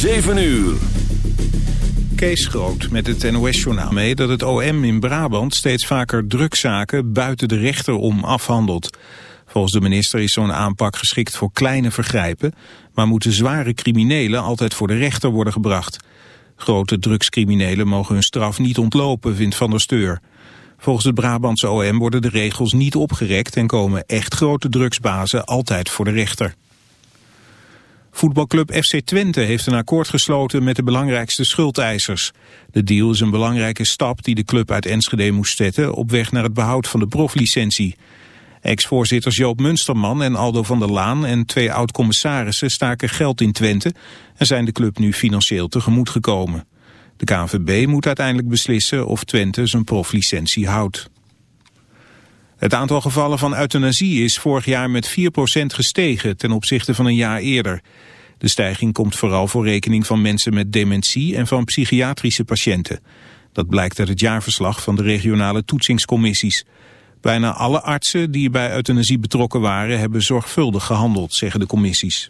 7 uur. Kees Groot met het NOS-journaal mee dat het OM in Brabant steeds vaker drugzaken buiten de rechter om afhandelt. Volgens de minister is zo'n aanpak geschikt voor kleine vergrijpen, maar moeten zware criminelen altijd voor de rechter worden gebracht. Grote drugscriminelen mogen hun straf niet ontlopen, vindt Van der Steur. Volgens het Brabantse OM worden de regels niet opgerekt en komen echt grote drugsbazen altijd voor de rechter. Voetbalclub FC Twente heeft een akkoord gesloten met de belangrijkste schuldeisers. De deal is een belangrijke stap die de club uit Enschede moest zetten op weg naar het behoud van de proflicentie. Ex-voorzitters Joop Munsterman en Aldo van der Laan en twee oud-commissarissen staken geld in Twente en zijn de club nu financieel tegemoet gekomen. De KNVB moet uiteindelijk beslissen of Twente zijn proflicentie houdt. Het aantal gevallen van euthanasie is vorig jaar met 4% gestegen ten opzichte van een jaar eerder. De stijging komt vooral voor rekening van mensen met dementie en van psychiatrische patiënten. Dat blijkt uit het jaarverslag van de regionale toetsingscommissies. Bijna alle artsen die bij euthanasie betrokken waren hebben zorgvuldig gehandeld, zeggen de commissies.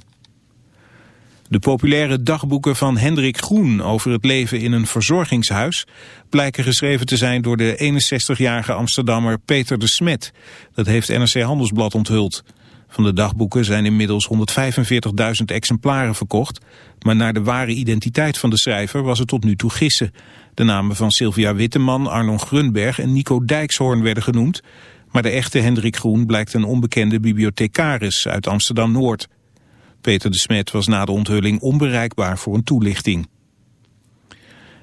De populaire dagboeken van Hendrik Groen over het leven in een verzorgingshuis blijken geschreven te zijn door de 61-jarige Amsterdammer Peter de Smet. Dat heeft NRC Handelsblad onthuld. Van de dagboeken zijn inmiddels 145.000 exemplaren verkocht, maar naar de ware identiteit van de schrijver was het tot nu toe gissen. De namen van Sylvia Witteman, Arnon Grunberg en Nico Dijkshoorn werden genoemd, maar de echte Hendrik Groen blijkt een onbekende bibliothecaris uit Amsterdam-Noord. Peter de Smet was na de onthulling onbereikbaar voor een toelichting.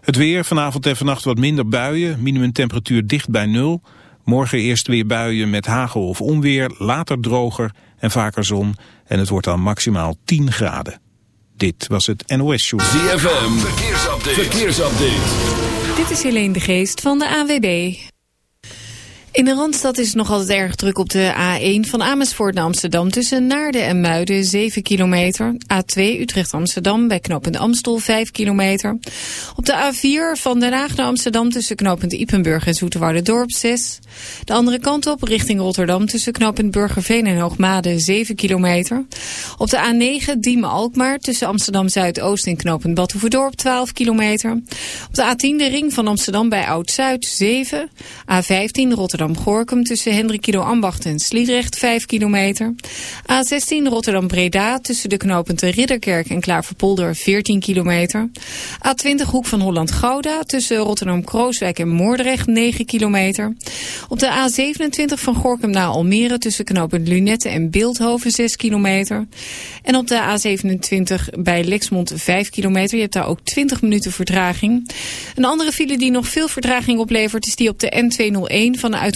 Het weer, vanavond en vannacht wat minder buien, minimumtemperatuur dicht bij nul. Morgen eerst weer buien met hagel of onweer, later droger en vaker zon. En het wordt dan maximaal 10 graden. Dit was het NOS Show. ZFM, verkeersupdate. verkeersupdate. Dit is Helene de Geest van de AWB. In de Randstad is het nog altijd erg druk op de A1 van Amersfoort naar Amsterdam... tussen Naarden en Muiden, 7 kilometer. A2 Utrecht-Amsterdam bij knooppunt Amstel, 5 kilometer. Op de A4 van Den Haag naar Amsterdam tussen knooppunt Ipenburg en Dorp 6. De andere kant op richting Rotterdam tussen knooppunt Burgerveen en Hoogmade, 7 kilometer. Op de A9 Diemen-Alkmaar tussen Amsterdam-Zuidoost en knooppunt Badhoevedorp, 12 kilometer. Op de A10 de ring van Amsterdam bij Oud-Zuid, 7. A15 Rotterdam Rotterdam-Gorkum tussen Hendrikido Ambacht en Sliedrecht 5 kilometer. A16 Rotterdam-Breda tussen de knooppunten Ridderkerk en Klaverpolder 14 kilometer. A20 Hoek van Holland-Gouda tussen Rotterdam-Krooswijk en Moordrecht 9 kilometer. Op de A27 van Gorkum naar Almere tussen knooppunt Lunette en Beeldhoven 6 kilometer. En op de A27 bij Lexmond 5 kilometer. Je hebt daar ook 20 minuten vertraging. Een andere file die nog veel vertraging oplevert is die op de N201 vanuit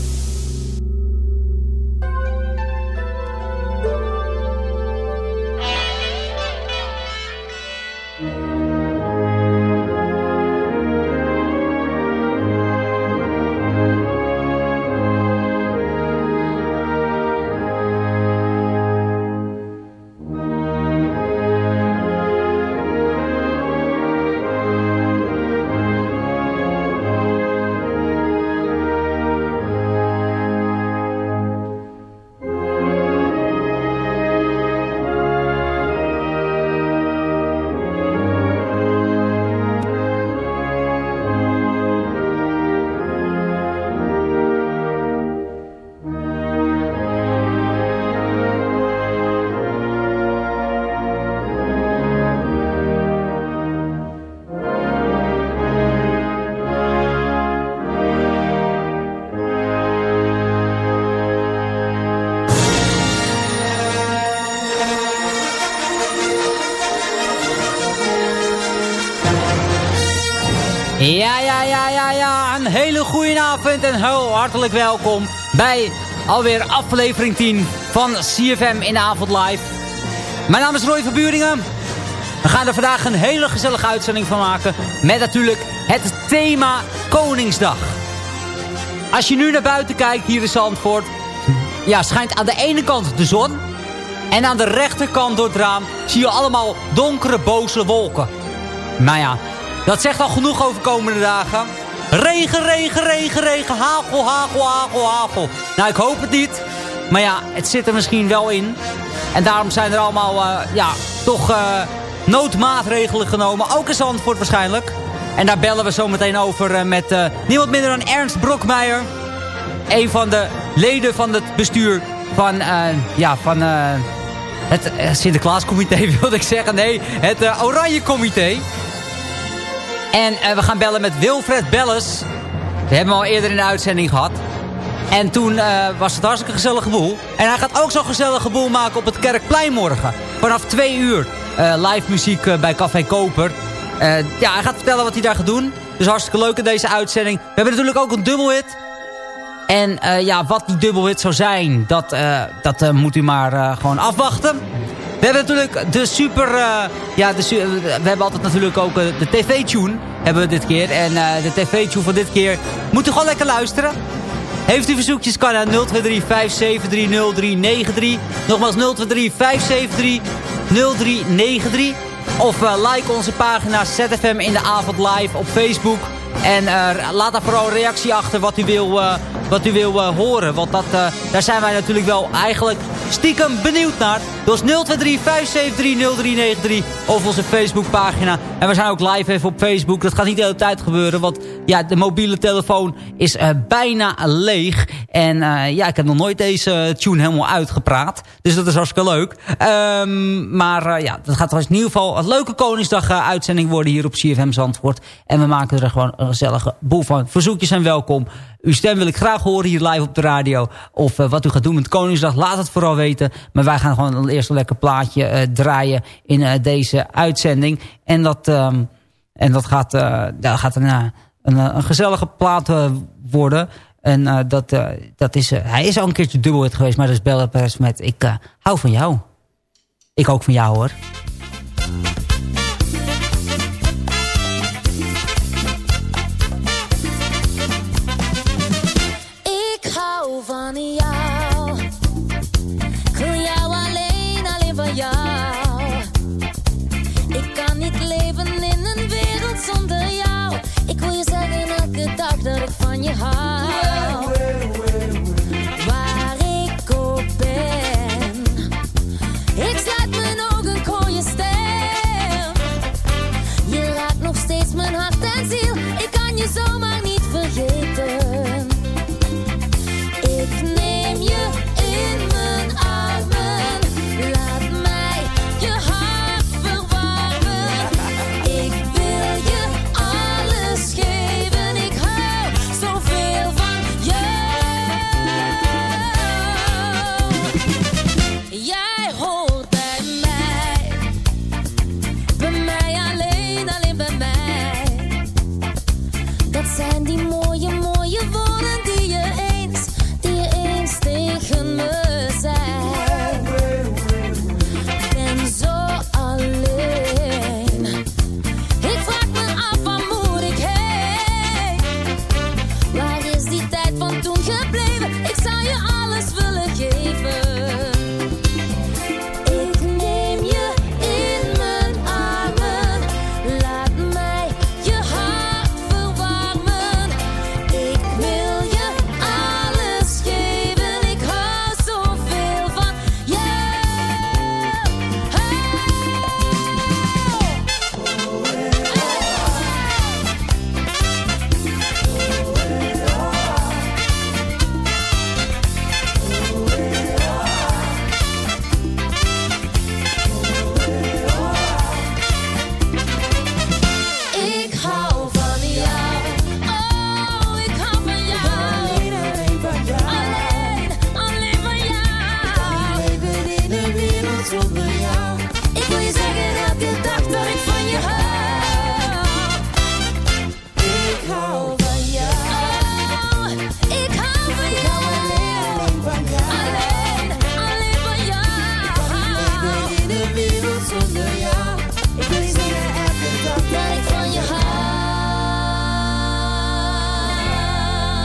En heel hartelijk welkom bij alweer aflevering 10 van CFM in de avond live. Mijn naam is Roy van Buringen. We gaan er vandaag een hele gezellige uitzending van maken. Met natuurlijk het thema Koningsdag. Als je nu naar buiten kijkt hier in Zandvoort. Ja, schijnt aan de ene kant de zon. En aan de rechterkant door het raam zie je allemaal donkere boze wolken. Nou ja, dat zegt al genoeg over komende dagen. Regen, regen, regen, regen, hagel, hagel, hagel, hagel. Nou, ik hoop het niet. Maar ja, het zit er misschien wel in. En daarom zijn er allemaal, uh, ja, toch uh, noodmaatregelen genomen. Ook in Zandvoort waarschijnlijk. En daar bellen we zo meteen over uh, met niemand minder dan Ernst Brokmeijer. Een van de leden van het bestuur van, ja, van het Sinterklaascomité wilde ik zeggen. Nee, het Oranje Comité. En uh, we gaan bellen met Wilfred Belles. We hebben hem al eerder in de uitzending gehad. En toen uh, was het hartstikke gezellige boel. En hij gaat ook zo'n gezellige boel maken op het Kerkplein morgen. Vanaf twee uur. Uh, live muziek bij Café Koper. ja, hij gaat vertellen wat hij daar gaat doen. Dus hartstikke leuk in deze uitzending. We hebben natuurlijk ook een dubbelhit. En ja, wat die dubbelhit zou zijn, dat, dat moet u maar gewoon afwachten. We hebben natuurlijk de super... Uh, ja, de, we hebben altijd natuurlijk ook uh, de tv-tune. Hebben we dit keer. En uh, de tv-tune van dit keer moet u gewoon lekker luisteren. Heeft u verzoekjes, kan aan 023 573 0393. Nogmaals 023 573 0393. Of like onze pagina ZFM in de avond live op Facebook. En laat daar vooral een reactie achter wat u wil, wat u wil horen. Want dat, daar zijn wij natuurlijk wel eigenlijk stiekem benieuwd naar. Dus 023-573-0393 of onze Facebookpagina. En we zijn ook live even op Facebook. Dat gaat niet de hele tijd gebeuren, want ja, de mobiele telefoon is uh, bijna leeg. En uh, ja, ik heb nog nooit deze tune helemaal uitgepraat. Dus dat is hartstikke leuk. Um, maar uh, ja, dat gaat in ieder geval een leuke Koningsdag-uitzending worden hier op CFM Zandvoort. En we maken er gewoon een gezellige boel van. Verzoekjes zijn welkom. Uw stem wil ik graag horen hier live op de radio. Of wat u gaat doen met Koningsdag, laat het vooral weten. Maar wij gaan gewoon eerst een lekker plaatje draaien in deze uitzending. En dat, um, en dat gaat, dat gaat een, een, gezellige plaat worden. En dat, dat is, hij is al een keertje dubbelhit geweest, maar dat is Bella met Ik hou van jou. Ik ook van jou hoor. van jou. Ik wil jou alleen, alleen van jou. Ik kan niet leven in een wereld zonder jou. Ik wil je zeggen elke dag dat ik van je hou. so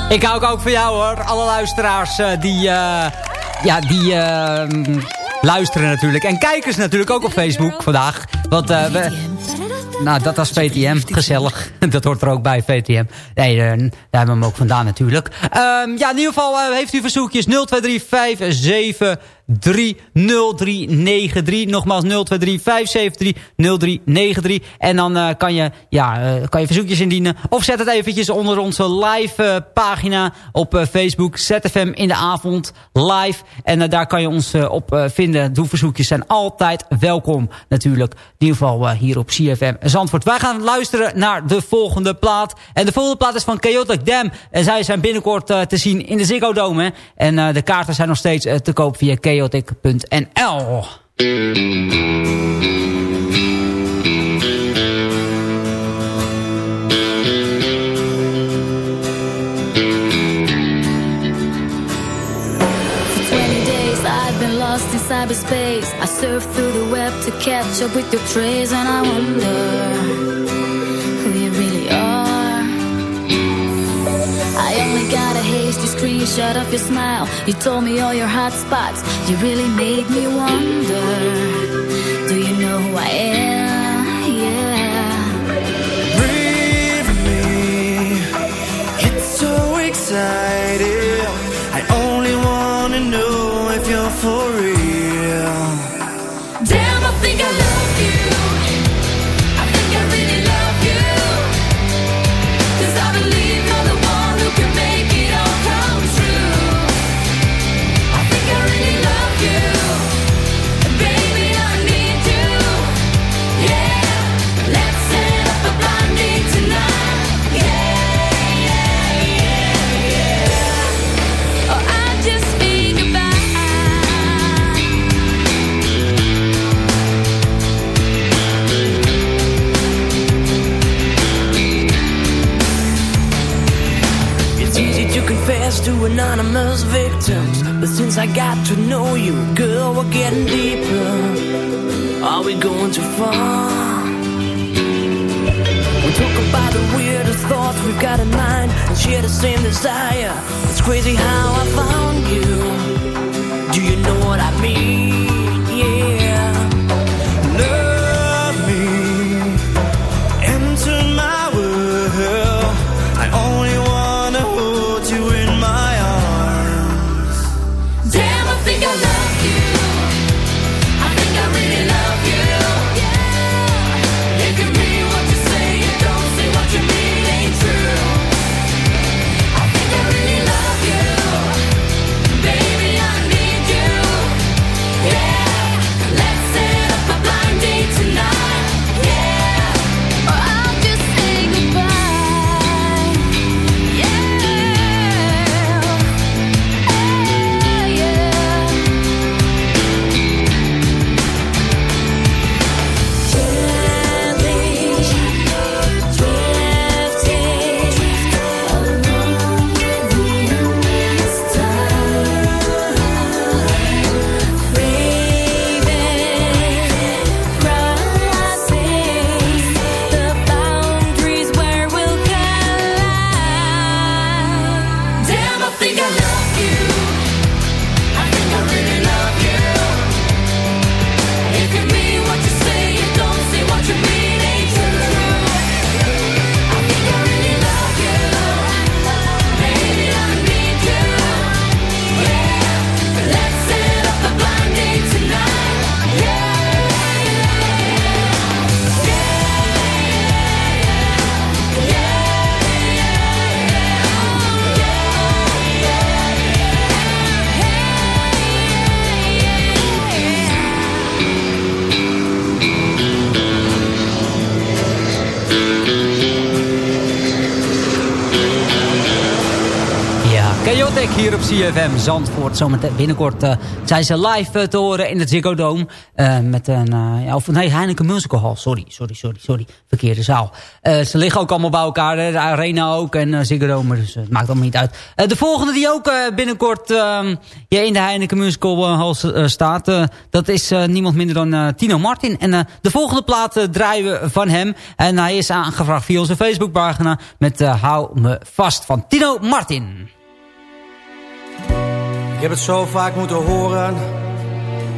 Ik hou ook van jou hoor. Alle luisteraars uh, die, uh, ja, die uh, luisteren natuurlijk. En kijkers natuurlijk ook op Facebook vandaag. Want we, nou, dat was VTM. Gezellig. dat hoort er ook bij, VTM. Nee, daar hebben we hem ook vandaan natuurlijk. Um, ja, in ieder geval heeft u verzoekjes 0235 0393. Nogmaals 023 573 0393. En dan uh, kan, je, ja, uh, kan je verzoekjes indienen. Of zet het eventjes onder onze live uh, pagina op Facebook. ZFM in de avond live. En daar kan je ons op vinden. Doe-verzoekjes zijn altijd welkom natuurlijk. In ieder geval hier op CFM Zandvoort. Wij gaan luisteren naar de volgende plaat. En de volgende plaat is van Chaotic Dam. En zij zijn binnenkort te zien in de Ziggo Dome. En de kaarten zijn nog steeds te koop via Chaotic chaotic.nl. lost in cyberspace I surf through the web to catch up with your trace And I wonder hasty screenshot of your smile. You told me all your hot spots. You really made me wonder. Do you know who I am? Yeah. Breathe me. It's so exciting. I only wanna know if you're for real. CFM Zandvoort. Zometeen binnenkort uh, zijn ze live uh, te horen in het Ziggo Dome. Uh, met een, ja, of nee, Heineken Musical Hall. Sorry, sorry, sorry, sorry. Verkeerde zaal. ze liggen ook allemaal bij elkaar. De Arena ook en Ziggo Dome. Dus het maakt allemaal niet uit. de volgende die ook binnenkort ehm, ja, in de Heineken Musical Hall staat. dat is niemand minder dan Tino Martin. En de volgende plaat draaien we van hem. En hij is aangevraagd via onze Facebookpagina. Met Hou me vast van Tino Martin. Heb het zo vaak moeten horen.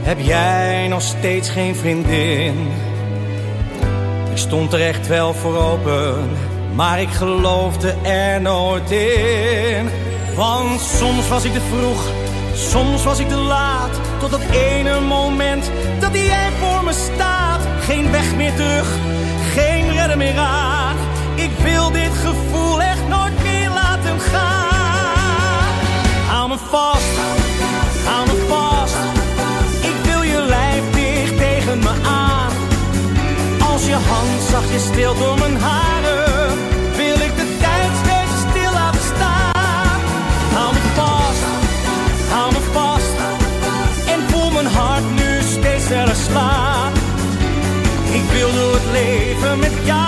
Heb jij nog steeds geen vriendin? Ik stond er echt wel voor open, maar ik geloofde er nooit in. Want soms was ik te vroeg, soms was ik te laat. Tot dat ene moment dat jij voor me staat. Geen weg meer terug, geen redden meer aan. Ik wil dit gevoel echt nooit meer stil door mijn haren, wil ik de tijd steeds stil laten staan. Hou me vast, hou me vast. En voel mijn hart nu steeds sneller slaan. Ik wil door het leven met jou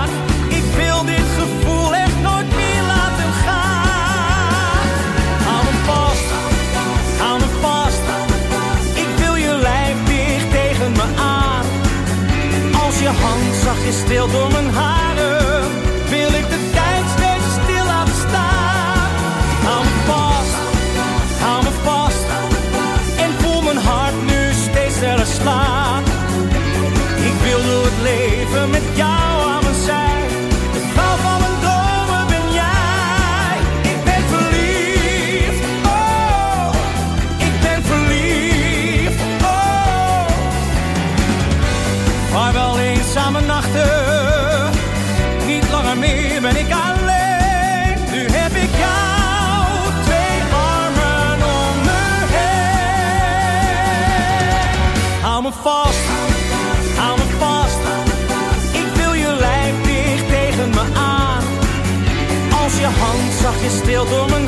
Je hand zachtjes stil door mijn haren, wil ik de tijd steeds stil laten staan. Hou me vast, hou me vast. En voel mijn hart nu steeds sneller slaan. Ik wil door het leven met jou Bayıldım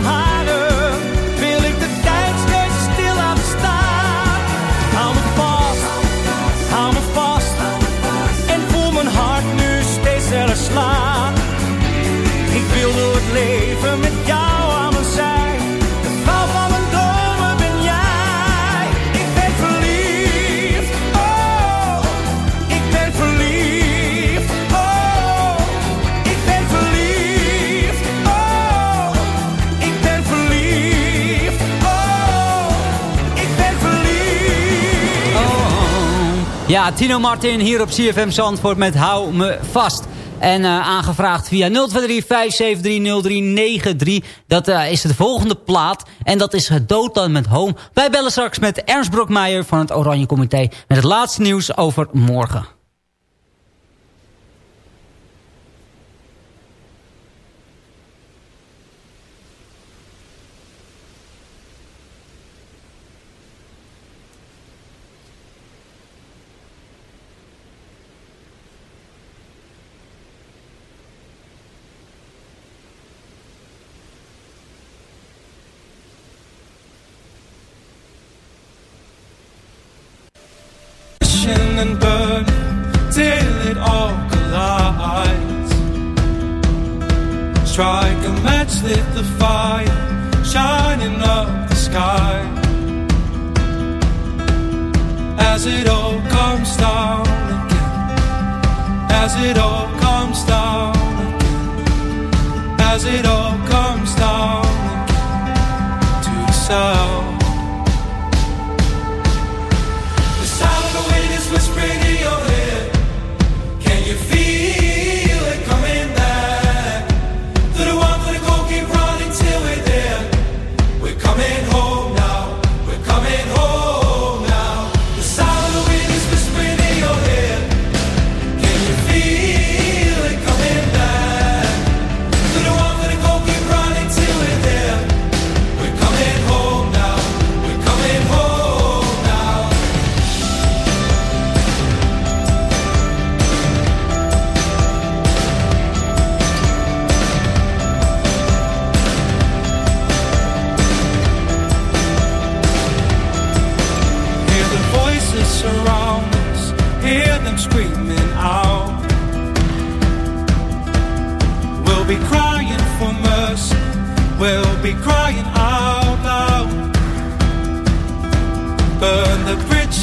Tino Martin hier op CFM Zandvoort met Hou Me Vast. En eh, aangevraagd via 023-573-0393. Dat eh, is de volgende plaat. En dat is Doodland met Home. Wij bellen straks met Ernst Brokmeijer van het Oranje Comité. Met het laatste nieuws over morgen. As it all comes down as it all comes down to the sound.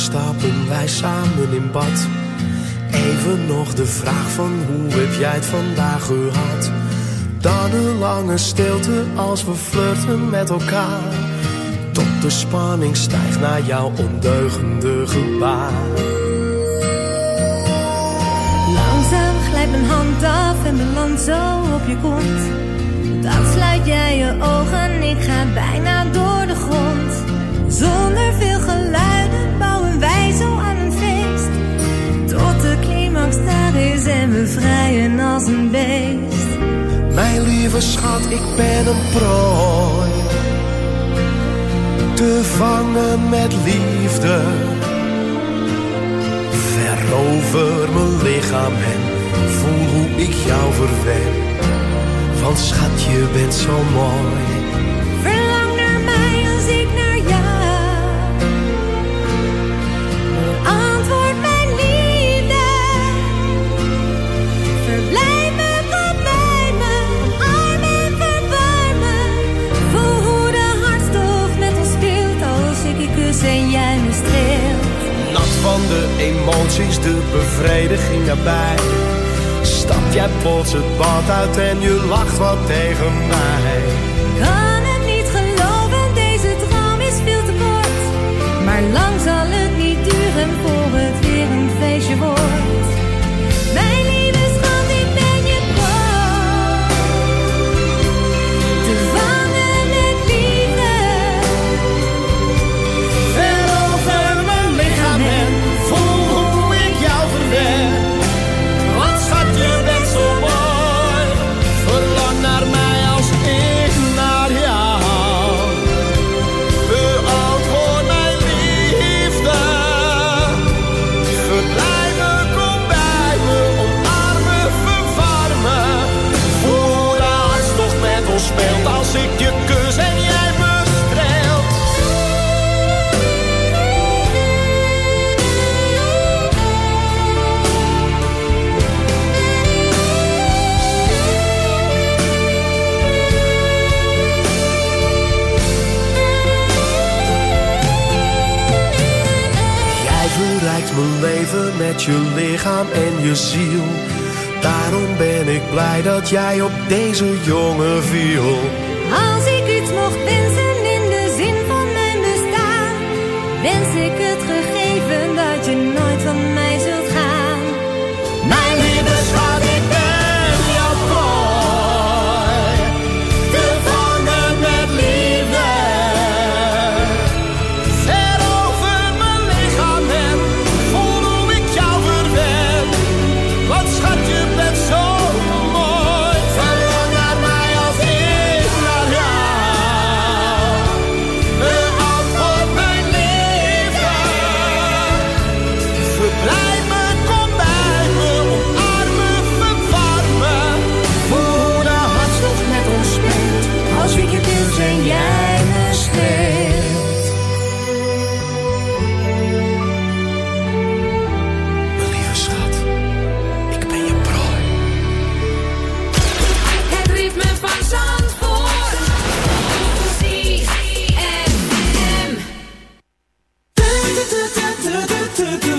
stappen wij samen in bad. Even nog de vraag van hoe heb jij het vandaag gehad? Dan een lange stilte als we flirten met elkaar. Tot de spanning stijgt naar jouw ondeugende gebaar. Langzaam glijdt mijn hand af en belandt zo op je kont. Dan sluit jij je ogen, ik ga bijna door de grond. Zonder veel geluiden Staar is en we vrijen als een beest. Mijn lieve schat, ik ben een prooi. Te vangen met liefde. Verover mijn lichaam en voel hoe ik jou verwen. Want schat, je bent zo mooi. van de emoties, de bevrediging erbij. Stap jij plots het bad uit en je lacht wat tegen mij. Je lichaam en je ziel. Daarom ben ik blij dat jij op deze jongen viel. Hij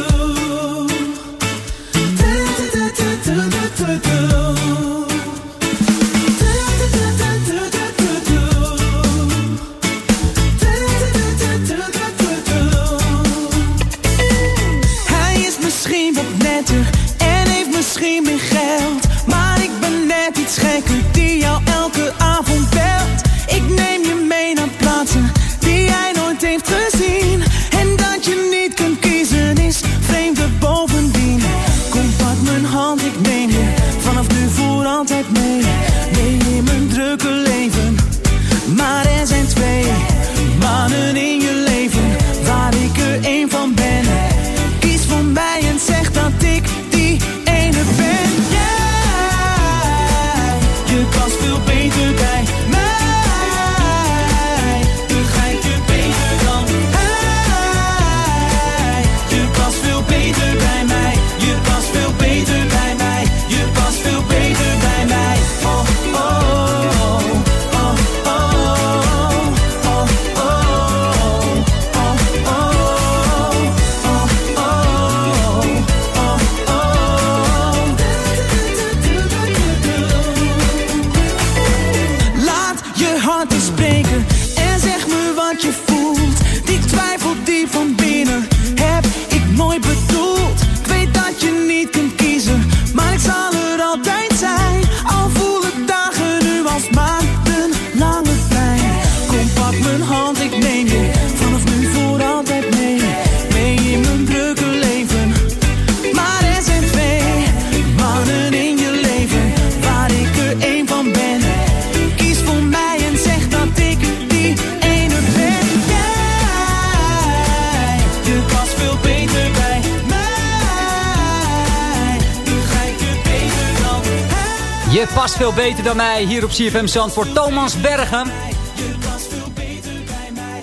Je past veel beter dan mij hier op CFM Zandvoort. Thomas Bergen.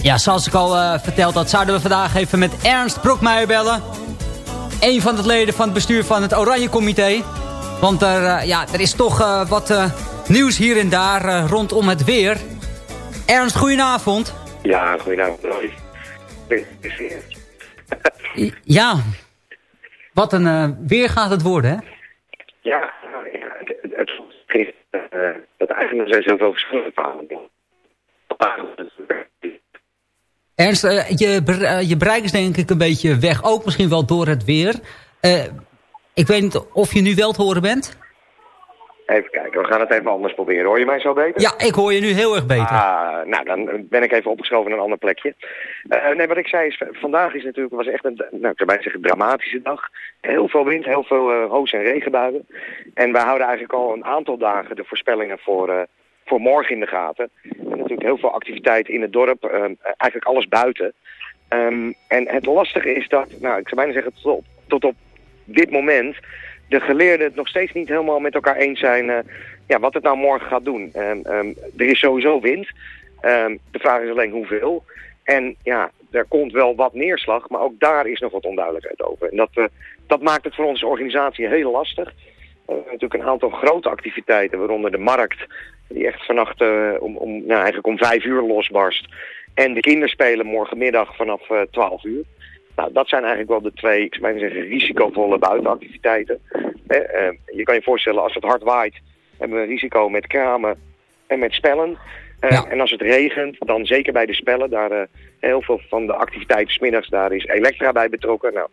Ja, zoals ik al eh, verteld had, zouden we vandaag even met Ernst Brokmeijer bellen. Een van de leden van het bestuur van het Oranje Comité. Want er, eh, ja, er is toch eh, wat nieuws hier en daar rondom het weer. Ernst, goedenavond. Ja, goedenavond. Ja, wat een weer gaat het worden, hè? Ja, nou ja, uh, dat eigenlijk zijn zoveel verschillende verhalen. Ernst, eh, je, eh, je bereik is denk ik een beetje weg. Ook misschien wel door het weer. Eh, ik weet niet of je nu wel te horen bent. Even kijken, we gaan het even anders proberen. Hoor je mij zo beter? Ja, ik hoor je nu heel erg beter. Ah, nou, dan ben ik even opgeschoven naar een ander plekje. Eh, nee, wat ik zei is, vandaag is natuurlijk, was echt een, nou, ik zou bijna zeggen, dramatische dag. Heel veel wind, heel veel eh hoos- en regenbuien. En we houden eigenlijk al een aantal dagen de voorspellingen voor, eh, voor morgen in de gaten. En natuurlijk heel veel activiteit in het dorp, eigenlijk alles buiten. Ehm, en het lastige is dat, nou, ik zou bijna zeggen, tot tot op dit moment de geleerden het nog steeds niet helemaal met elkaar eens zijn eh, ja, wat het nou morgen gaat doen. Ehm, ehm, er is sowieso wind. Ehm, de vraag is alleen hoeveel. En ja, er komt wel wat neerslag, maar ook daar is nog wat onduidelijkheid over. En dat, eh, dat maakt het voor onze organisatie heel lastig. We hebben natuurlijk een aantal grote activiteiten, waaronder de markt, die echt vannacht eh, om, om, nou, eigenlijk om vijf uur losbarst. En de kinderspelen morgenmiddag vanaf eh 12 uur. Nou, dat zijn eigenlijk wel de twee, ik zou zeggen, risicovolle buitenactiviteiten. Eh, eh, je kan je voorstellen, als het hard waait, hebben we een risico met kramen en met spellen. Eh, En als het regent, dan zeker bij de spellen, daar eh, heel veel van de activiteiten smiddags, daar is elektra bij betrokken. Nou,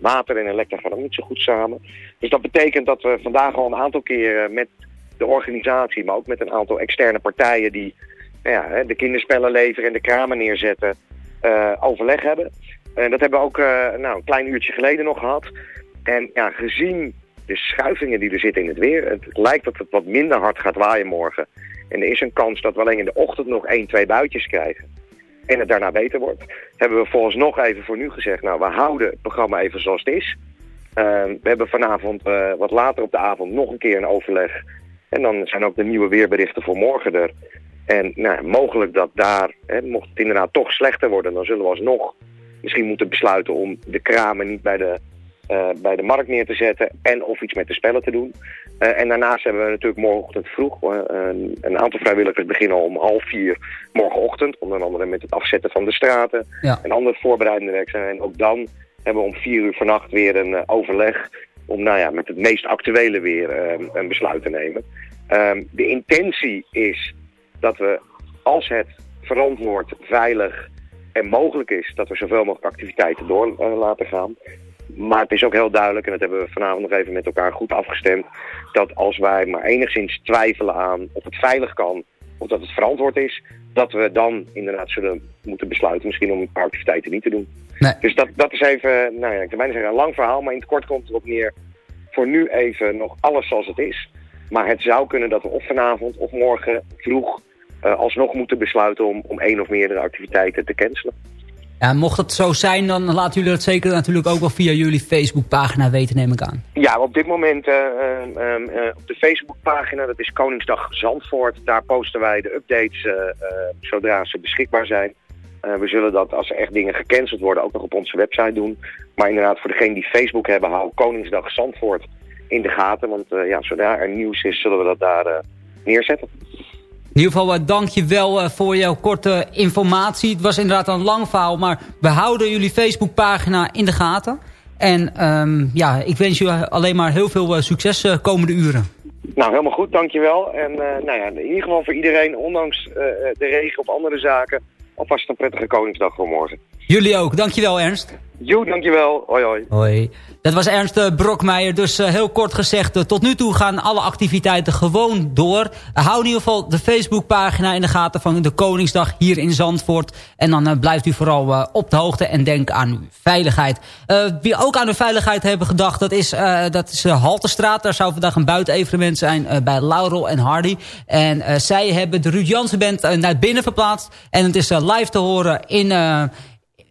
water en elektra gaan ook niet zo goed samen. Dus dat betekent dat we vandaag al een aantal keren met de organisatie, maar ook met een aantal externe partijen die nou ja, de kinderspellen leveren en de kramen neerzetten, eh, overleg hebben. En dat hebben we ook eh, nou, een klein uurtje geleden nog gehad. En ja, gezien de schuivingen die er zitten in het weer, het lijkt dat het wat minder hard gaat waaien morgen. En er is een kans dat we alleen in de ochtend nog één, twee buitjes krijgen. En het daarna beter wordt. Hebben we volgens nog even voor nu gezegd, nou we houden het programma even zoals het is. Uh, we hebben vanavond, wat later op de avond, nog een keer een overleg. En dan zijn ook de nieuwe weerberichten voor morgen er. En nou, mogelijk dat daar, hè, mocht het inderdaad toch slechter worden, dan zullen we alsnog misschien moeten besluiten om de kramen niet bij de, uh, bij de markt neer te zetten en of iets met de spellen te doen. Uh, en daarnaast hebben we natuurlijk morgenochtend vroeg, uh, een, een, aantal vrijwilligers beginnen om half vier morgenochtend, onder andere met het afzetten van de straten ja. en andere voorbereidende werkzaamheden. En ook dan hebben we om vier uur vannacht weer een overleg om nou ja, met het meest actuele weer een besluit te nemen. Ehm, de intentie is dat we, als het verantwoord, veilig en mogelijk is, dat we zoveel mogelijk activiteiten door uh, laten gaan. Maar het is ook heel duidelijk, en dat hebben we vanavond nog even met elkaar goed afgestemd, dat als wij maar enigszins twijfelen aan of het veilig kan, of dat het verantwoord is, dat we dan inderdaad zullen moeten besluiten misschien om een paar activiteiten niet te doen. Nee. Dus dat, dat is even, nou ja, ik kan bijna zeggen een lang verhaal, maar in het kort komt het erop neer voor nu even nog alles zoals het is. Maar het zou kunnen dat we of vanavond of morgen vroeg alsnog moeten besluiten om, om één of meerdere activiteiten te cancelen. Ja, mocht het zo zijn, dan laten jullie dat zeker natuurlijk ook wel via jullie Facebookpagina weten, neem ik aan. Ja, op dit moment uh, uh, op de Facebookpagina, dat is Koningsdag Zandvoort, daar posten wij de updates zodra ze beschikbaar zijn. we zullen dat als er echt dingen gecanceld worden ook nog op onze website doen. Maar inderdaad, voor degenen die Facebook hebben, hou Koningsdag Zandvoort in de gaten. Want ja, zodra er nieuws is, zullen we dat daar neerzetten. In ieder geval, uh, dank je wel uh, voor jouw korte informatie. Het was inderdaad een lang verhaal, maar we houden jullie Facebookpagina in de gaten. En um, ja, ik wens je alleen maar heel veel uh, succes de komende uren. Nou, helemaal goed, dankjewel. En nou ja, in ieder geval voor iedereen, ondanks de regen of andere zaken, alvast een prettige Koningsdag voor morgen. Jullie ook, dankjewel Ernst. Jo, dankjewel. Hoi, hoi. Hoi. Dat was Ernst Brokmeijer. Dus uh, heel kort gezegd, uh, tot nu toe gaan alle activiteiten gewoon door. Uh, hou in ieder geval de Facebookpagina in de gaten van de Koningsdag hier in Zandvoort. En dan blijft u vooral op de hoogte en denk aan uw veiligheid. wie ook aan uw veiligheid hebben gedacht, dat is, dat is Haltestraat. Daar zou vandaag een buitenevenement zijn bij Laurel en Hardy. En zij hebben de Ruud Jansen Band naar binnen verplaatst. En het is live te horen in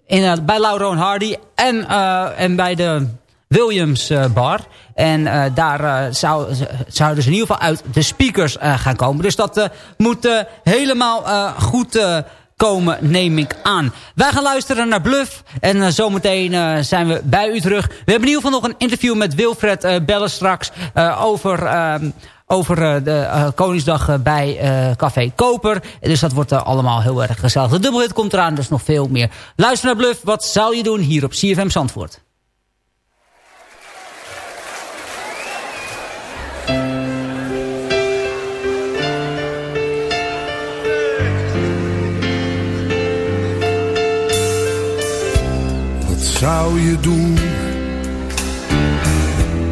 in, bij Lauro en Hardy en, uh, en bij de Williams uh, bar. En uh, daar uh, zou, zouden ze in ieder geval uit de speakers uh, gaan komen. Dus dat moet helemaal goed komen, neem ik aan. Wij gaan luisteren naar Bluff. En zometeen zijn we bij u terug. We hebben in ieder geval nog een interview met Wilfred Bellen straks over ehm, over uh, de uh, Koningsdag uh, bij Café Koper. Dus dat wordt allemaal heel erg gezellig. De dubbelhit komt eraan, dus nog veel meer. Luister naar Bluff, wat zou je doen hier op CFM Zandvoort? Wat zou je doen?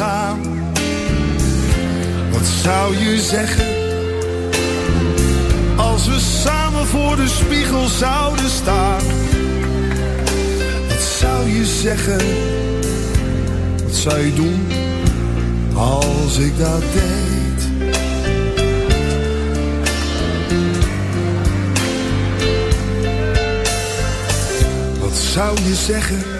Gaan. Wat zou je zeggen als we samen voor de spiegel zouden staan? Wat zou je zeggen? Wat zou je doen als ik dat deed? Wat zou je zeggen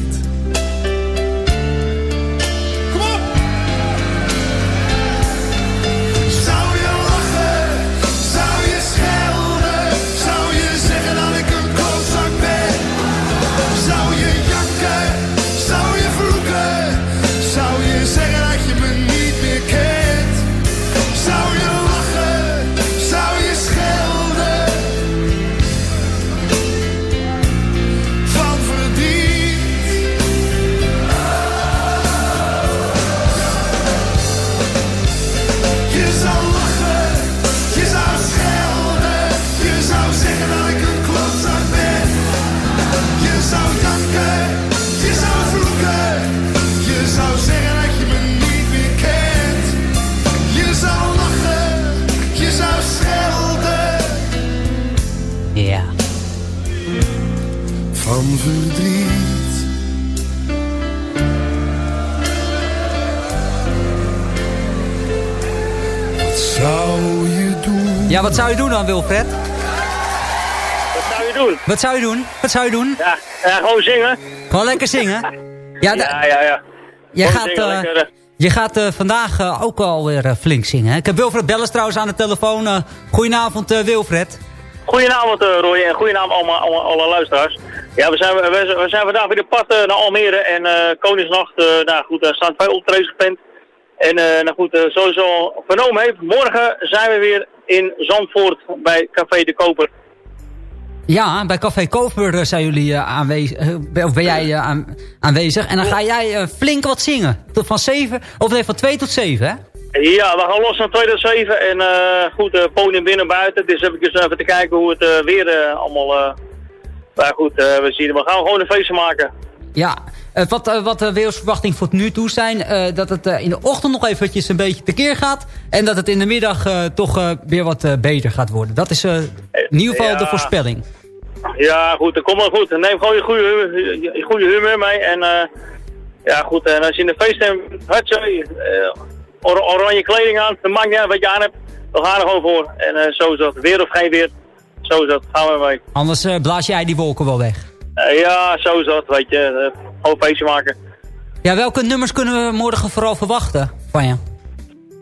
Wat zou je doen dan, Wilfred? Wat zou je doen? Wat zou je doen? Wat zou je doen? Ja, ja gewoon zingen. Gewoon lekker zingen? Ja, Ja, ja, ja. Jij Gewoon gaat, zingen, eh, lekker, eh. je gaat eh, vandaag eh, ook alweer uh, flink zingen. Hè? Ik heb Wilfred Bellers trouwens aan de telefoon. Eh, goedenavond, eh, Wilfred. Goedenavond eh, Roy en goedenavond allemaal, allemaal alle luisteraars. Ja, we zijn, we, we zijn vandaag weer pad eh, naar Almere en eh, Koningsnacht, eh, nou goed, daar staan twee optredens gepland. En eh, nou goed, eh, sowieso vernomen heeft, morgen zijn we weer in Zandvoort bij Café de Koper. Ja, bij Café Koper eh, zijn jullie eh, aanwezig. eh, of ben jij eh, aan- aanwezig. En dan ga jij eh, flink wat zingen. Tot van 7, of nee, van 2 tot 7, hè? Ja, we gaan los naar 2007 en eh, goed, eh podium binnen en buiten. Dus heb ik eens even te kijken hoe het eh, weer eh, allemaal... eh maar goed, eh, we, zien, we gaan gewoon een feestje maken. Ja, eh, wat, eh, wat de weersverwachting voor nu toe zijn... eh, dat het eh, in de ochtend nog eventjes een beetje tekeer gaat... en dat het in de middag eh, toch eh, weer wat eh, beter gaat worden. Dat is eh, in ieder geval Ja. de voorspelling. Ja, goed, dat komt wel goed. Neem gewoon je goede, je humeur mee. En eh, ja, goed, en als je in de feest eh, or- oranje kleding aan, dat maakt niet uit wat je aan hebt. We gaan er gewoon voor. En eh, zo is dat. Weer of geen weer, zo is dat. Gaan we mee. Anders eh, blaas jij die wolken wel weg. Eh, ja, zo is dat, weet je. Eh, feestje maken. Ja, welke nummers kunnen we morgen vooral verwachten van je?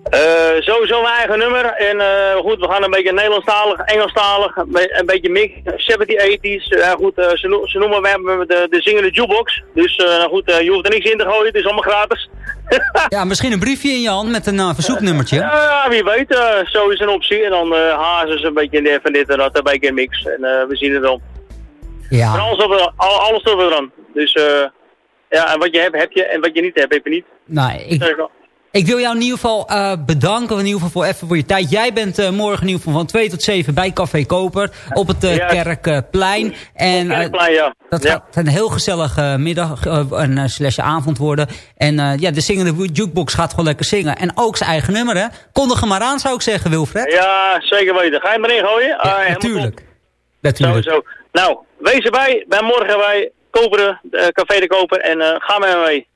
Eh, sowieso mijn eigen nummer. En eh, goed, we gaan een beetje Nederlandstalig, Engelstalig, een be- een beetje mix, 70, 80s. Ja goed, eh, ze, no- ze noemen hebben de, de zingende jukebox. Dus eh, nou goed, eh, je hoeft er niks in te gooien, het is allemaal gratis. Ja, misschien een briefje in je hand met een eh, verzoeknummertje. Ja, wie weet, eh, zo is een optie. En dan eh hazen ze een beetje in dit en dit en dat, een beetje een mix. En eh, we zien het dan. Ja. En alles, op, al- alles doen we eraan. Dus eh, ja, en wat je hebt, heb je. En wat je niet hebt, heb je niet. Nou, ik. Ik wil jou in ieder geval eh, bedanken in ieder geval voor, even voor je tijd. Jij bent eh, morgen in ieder geval van 2 tot 7 bij Café Koper op het Ja. Kerkplein. En, Kerkplein, ja. Dat Ja. gaat een heel gezellige middag en uh, slash avond worden. En ja, de zingende jukebox gaat gewoon lekker zingen. En ook zijn eigen nummer, hè? Kondig hem maar aan, zou ik zeggen, Wilfred. Ja, zeker weten. Ga je hem erin gooien? Ah, helemaal natuurlijk. top. Natuurlijk. Sowieso. Nou, wees erbij. Ben morgen bij Koperen, eh, Café de Koper. En eh, ga met me mee.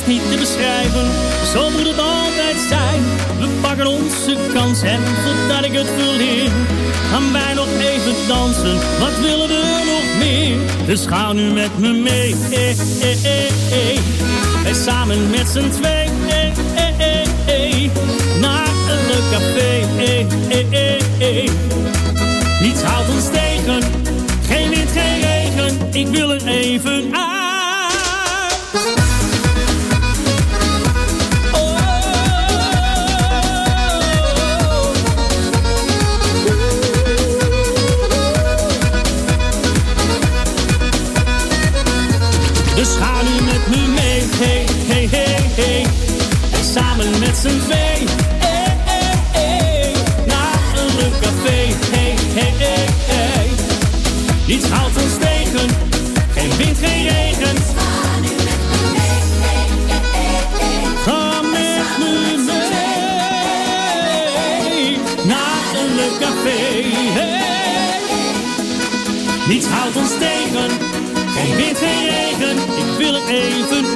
Is niet te beschrijven, zo moet het altijd zijn. We pakken onze kans en voordat ik het verleer, gaan wij nog even dansen. Wat willen we nog meer? Dus ga nu met me mee. Eh, eh, eh, eh. Wij samen met z'n twee. Eh, eh, eh, eh. Naar een café. Eh, eh, eh, eh. Niets houdt ons tegen. Geen wind, geen regen. Ik wil er even uit. Met z'n twee, een leuk café, hey, hey, hey, hey. Niets houdt ons tegen, geen wind, geen regen. Ga met me mee, naar een leuk café, hey. Niets houdt ons tegen, geen wind, geen regen, ik wil er even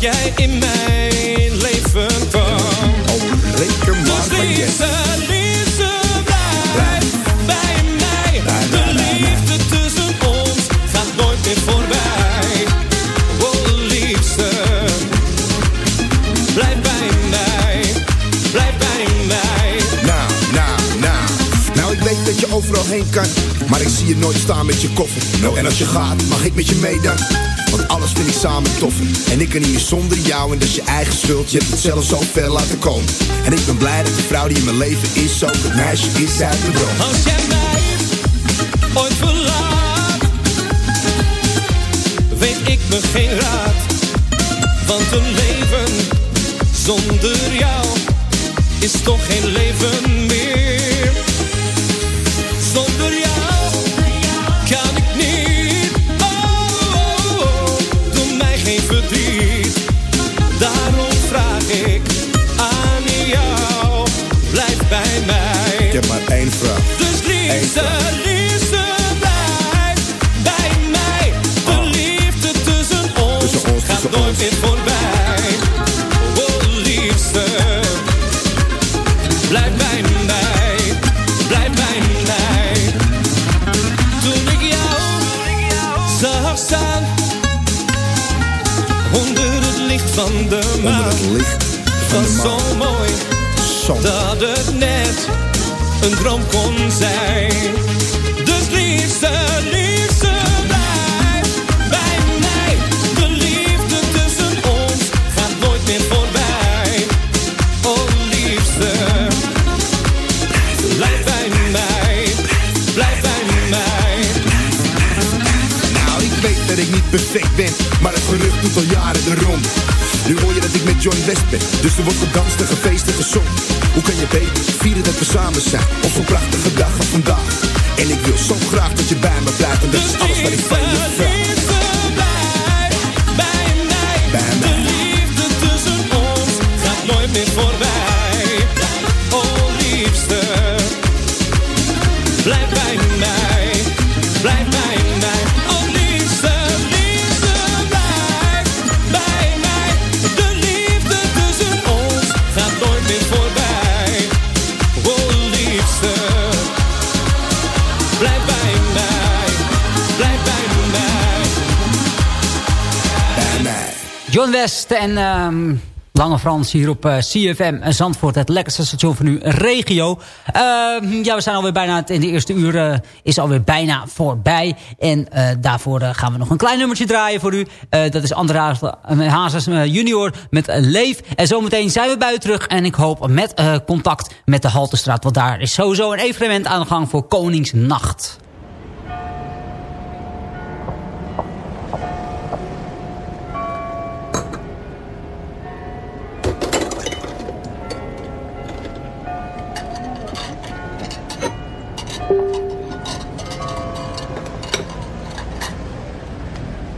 Dat jij in mijn leven kwam Reken maar dus liefste, liefste, blijf bij mij. De liefde tussen ons gaat nooit meer voorbij. Oh, liefste, blijf bij mij. Blijf bij mij. Nou, nou, nou. Nou, ik weet dat je overal heen kan. Maar ik zie je nooit staan met je koffer. Nou, en als je gaat, mag ik met je mee dan? Alles vind ik samen toffer. En ik kan niet zonder jou. En dat is je eigen schuld. Je hebt het zelf zo ver laten komen. En ik ben blij dat de vrouw die in mijn leven is. Ook het meisje is uit mijn droom. Als jij mij ooit verlaat, weet ik me geen raad. Want een leven zonder jou is toch geen leven meer. Vraag. Dus liefste, liefste, blijf bij mij. De liefde tussen ons gaat nooit meer voorbij. Oh, liefste, blijf bij mij. Blijf bij mij. Toen ik jou zag staan, onder het licht van de maan. Onder het licht van was de maan. zo mooi dat het net een droom kon zijn. Dus liefste, liefste, blijf bij mij. De liefde tussen ons gaat nooit meer voorbij. Oh liefste, blijf bij mij. Blijf bij mij. Nou, ik weet dat ik niet perfect ben, maar het gerucht doet al jaren de rond. Nu hoor je dat ik met John West ben, dus er wordt gedanst en West en ehm, Lange Frans hier op eh, CFM Zandvoort. Het lekkerste station van uw regio. Ehm, ja, we zijn alweer bijna in de eerste uur eh, is alweer bijna voorbij. En eh, daarvoor gaan we nog een klein nummertje draaien voor u. Dat is André Hazes junior met Leef. En zometeen zijn we u terug. En ik hoop met contact met de Haltestraat. Want daar is sowieso een evenement aan de gang voor Koningsnacht.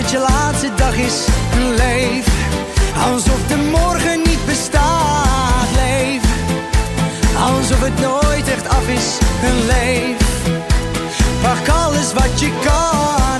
Het je laatste dag is. Leef alsof de morgen niet bestaat. Leef alsof het nooit echt af is. Leef, pak alles wat je kan